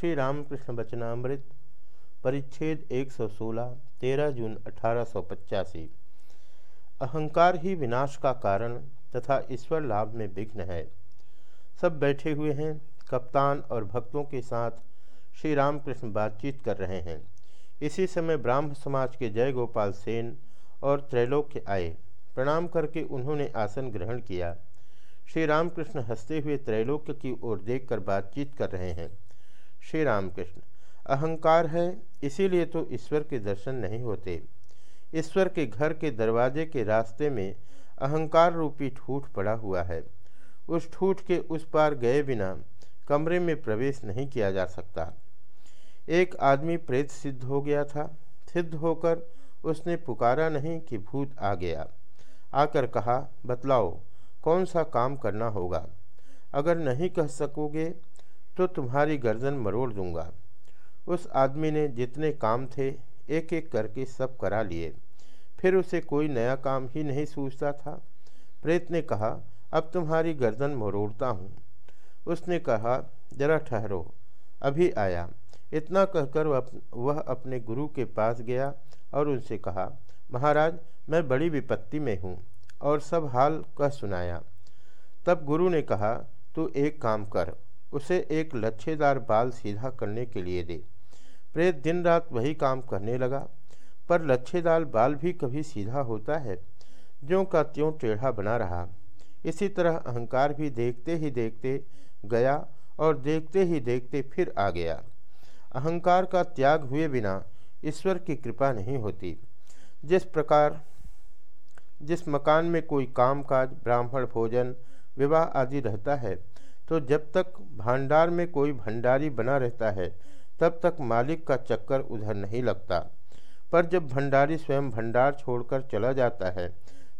श्री रामकृष्ण वचनामृत, परिच्छेद 116 13 जून अठारह सौ पचासी। अहंकार ही विनाश का कारण तथा ईश्वर लाभ में विघ्न है। सब बैठे हुए हैं, कप्तान और भक्तों के साथ श्री रामकृष्ण बातचीत कर रहे हैं। इसी समय ब्राह्म समाज के जय गोपाल सेन और त्रैलोक्य आए। प्रणाम करके उन्होंने आसन ग्रहण किया। श्री रामकृष्ण हँसते हुए त्रैलोक्य की ओर देखकर बातचीत कर रहे हैं। श्री रामकृष्ण। अहंकार है, इसीलिए तो ईश्वर के दर्शन नहीं होते। ईश्वर के घर के दरवाजे के रास्ते में अहंकार रूपी ठूठ पड़ा हुआ है। उस ठूठ के उस पार गए बिना कमरे में प्रवेश नहीं किया जा सकता। एक आदमी प्रेत सिद्ध हो गया था। सिद्ध होकर उसने पुकारा नहीं कि भूत आ गया। आकर कहा, बतलाओ, कौन सा काम करना होगा? अगर नहीं कह सकोगे तो तुम्हारी गर्दन मरोड़ दूँगा। उस आदमी ने जितने काम थे एक एक करके सब करा लिए। फिर उसे कोई नया काम ही नहीं सूझता था। प्रेत ने कहा, अब तुम्हारी गर्दन मरोड़ता हूँ। उसने कहा, जरा ठहरो, अभी आया। इतना कहकर वह अपने गुरु के पास गया और उनसे कहा, महाराज, मैं बड़ी विपत्ति में हूँ और सब हाल कह सुनाया। तब गुरु ने कहा, तू एक काम कर उसे एक लच्छेदार बाल सीधा करने के लिए दे। प्रेत दिन रात वही काम करने लगा, पर लच्छेदार बाल भी कभी सीधा होता है, ज्यों का त्यों टेढ़ा बना रहा। इसी तरह अहंकार भी देखते ही देखते गया और देखते ही देखते फिर आ गया। अहंकार का त्याग हुए बिना ईश्वर की कृपा नहीं होती। जिस प्रकार, जिस मकान में कोई कामकाज, ब्राह्मण, भोजन, विवाह आदि रहता है तो जब तक भंडार में कोई भंडारी बना रहता है, तब तक मालिक का चक्कर उधर नहीं लगता। पर जब भंडारी स्वयं भंडार छोड़कर चला जाता है,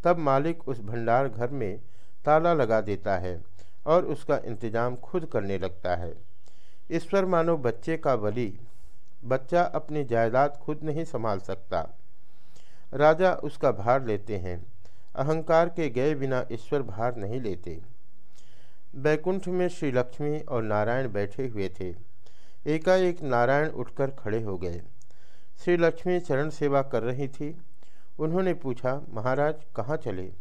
तब मालिक उस भंडार घर में ताला लगा देता है और उसका इंतज़ाम खुद करने लगता है। ईश्वर मानो बच्चे का बलि, बच्चा अपनी जायदाद खुद नहीं संभाल सकता। राजा उसका भार लेते हैं, अहंकार के गए बिना ईश्वर भार नहीं लेते। बैकुंठ में श्री लक्ष्मी और नारायण बैठे हुए थे। एकाएक नारायण उठकर खड़े हो गए। श्री लक्ष्मी चरण सेवा कर रही थी। उन्होंने पूछा, महाराज, कहाँ चले?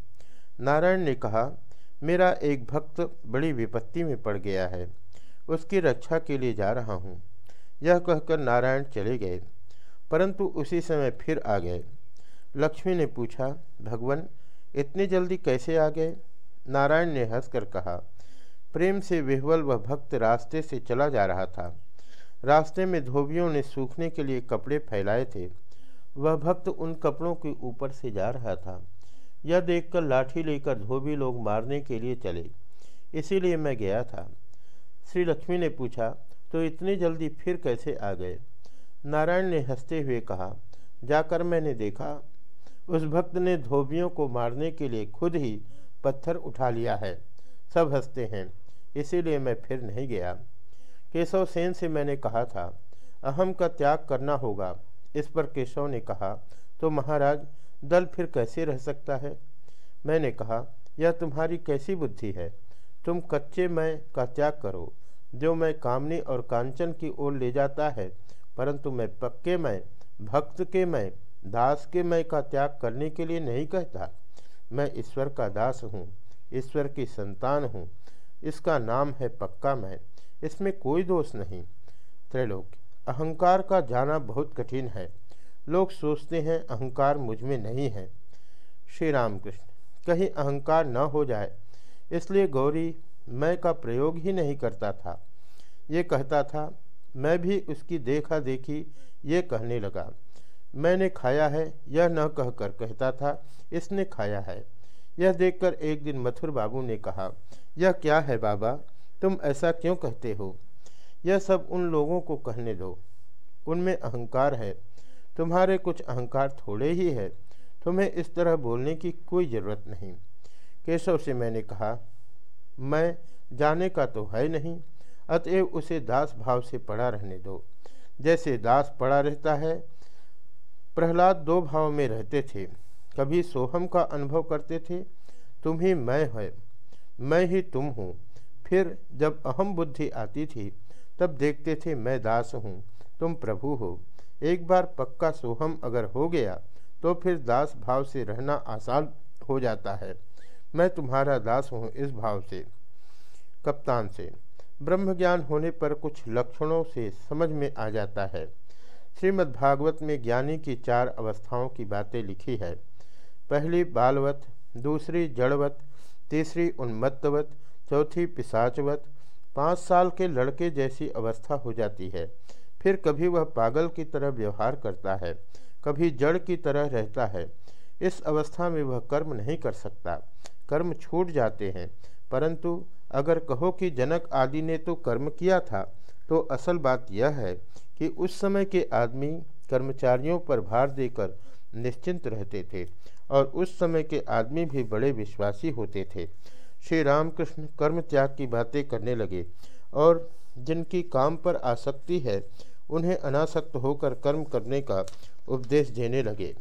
नारायण ने कहा, मेरा एक भक्त बड़ी विपत्ति में पड़ गया है। उसकी रक्षा के लिए जा रहा हूँ। यह कहकर नारायण चले गए। परंतु उसी समय फिर आ गए। लक्ष्मी ने पूछा, भगवान, इतनी जल्दी कैसे आ गए? नारायण ने हंसकर कहा प्रेम से विह्वल वह भक्त रास्ते से चला जा रहा था। रास्ते में धोबियों ने सूखने के लिए कपड़े फैलाए थे। वह भक्त उन कपड़ों के ऊपर से जा रहा था। यह देखकर लाठी लेकर धोबी लोग मारने के लिए चले। इसीलिए मैं गया था। श्री लक्ष्मी ने पूछा तो इतनी जल्दी फिर कैसे आ गए? नारायण ने हँसते हुए कहा, जाकर मैंने देखा। उस भक्त ने धोबियों को मारने के लिए खुद ही पत्थर उठा लिया है। सब हँसते हैं। इसीलिए मैं फिर नहीं गया। केशव सेन से मैंने कहा था, अहम का त्याग करना होगा। इस पर केशव ने कहा तो महाराज, दल फिर कैसे रह सकता है? मैंने कहा, यह तुम्हारी कैसी बुद्धि है? तुम कच्चे मैं का त्याग करो। जो मैं कामनी और कांचन की ओर ले जाता है, परंतु मैं पक्के मैं भक्त के मैं दास के मैं का त्याग करने के लिए नहीं कहता। मैं ईश्वर का दास हूँ, ईश्वर की संतान हूँ इसका नाम है पक्का मैं इसमें कोई दोष नहीं। त्रैलोक, अहंकार का जाना बहुत कठिन है। लोग सोचते हैं अहंकार मुझमें नहीं है। श्री रामकृष्ण कहीं अहंकार न हो जाए, इसलिए गौरी मैं का प्रयोग ही नहीं करता था। ये कहता था, मैं भी उसकी देखा देखी ये कहने लगा। मैंने खाया है, यह न कहकर कहता था, इसने खाया है। यह देखकर एक दिन मथुर बाबू ने कहा, यह क्या है बाबा? तुम ऐसा क्यों कहते हो? यह सब उन लोगों को कहने दो। उनमें अहंकार है। तुम्हारे कुछ अहंकार थोड़े ही है। तुम्हें इस तरह बोलने की कोई ज़रूरत नहीं। केशव से मैंने कहा, मैं जाने का तो है नहीं। अतएव उसे दास भाव से पड़ा रहने दो। जैसे दास पड़ा रहता है, प्रहलाद दो भाव में रहते थे। कभी सोहम का अनुभव करते थे, तुम ही मैं है, मैं ही तुम हूँ। फिर जब अहम बुद्धि आती थी, तब देखते थे, मैं दास हूँ, तुम प्रभु हो। एक बार पक्का सोहम अगर हो गया तो फिर दास भाव से रहना आसान हो जाता है। मैं तुम्हारा दास हूँ इस भाव से। कप्तान से। ब्रह्म ज्ञान होने पर कुछ लक्षणों से समझ में आ जाता है। श्रीमद्भागवत में ज्ञानी की चार अवस्थाओं की बातें लिखी है। पहली बालवत, दूसरी जड़वत, तीसरी उन्मत्तवत, चौथी पिसाचवत पाँच साल के लड़के जैसी अवस्था हो जाती है। फिर कभी वह पागल की तरह व्यवहार करता है, कभी जड़ की तरह रहता है। इस अवस्था में वह कर्म नहीं कर सकता। कर्म छूट जाते हैं। परंतु अगर कहो कि जनक आदि ने तो कर्म किया था तो असल बात यह है कि उस समय के आदमी कर्मचारियों पर भार देकर निश्चिंत रहते थे। और उस समय के आदमी भी बड़े विश्वासी होते थे। श्री रामकृष्ण कर्म त्याग की बातें करने लगे और जिनकी काम पर आसक्ति है, उन्हें अनासक्त होकर कर्म करने का उपदेश देने लगे।